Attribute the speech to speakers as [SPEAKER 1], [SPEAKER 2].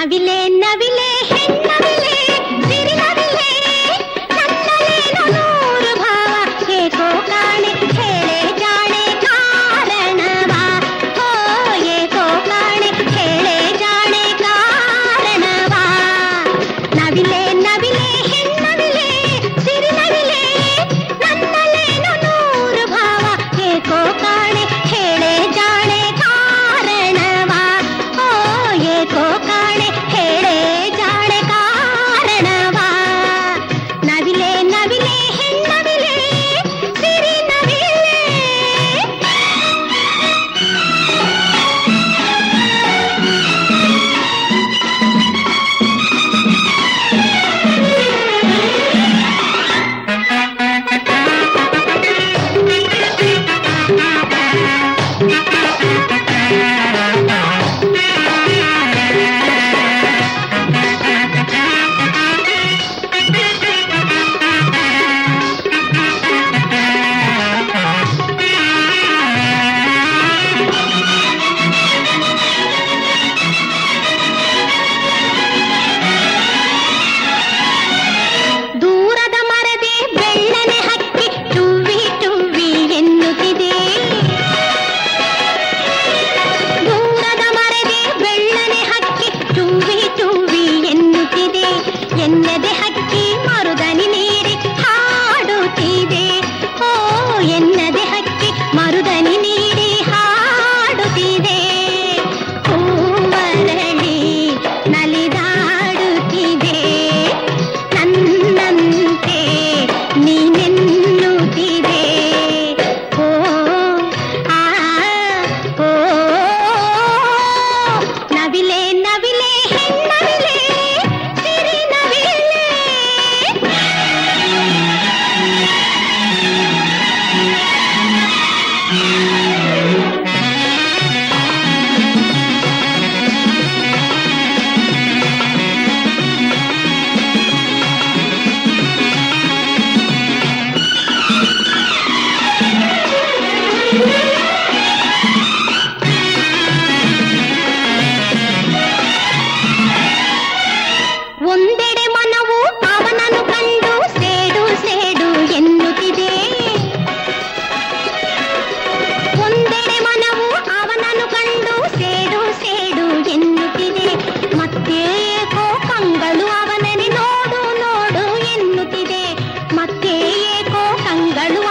[SPEAKER 1] நவிலே நவிலே ಏಕೋ ಕಂಗಳು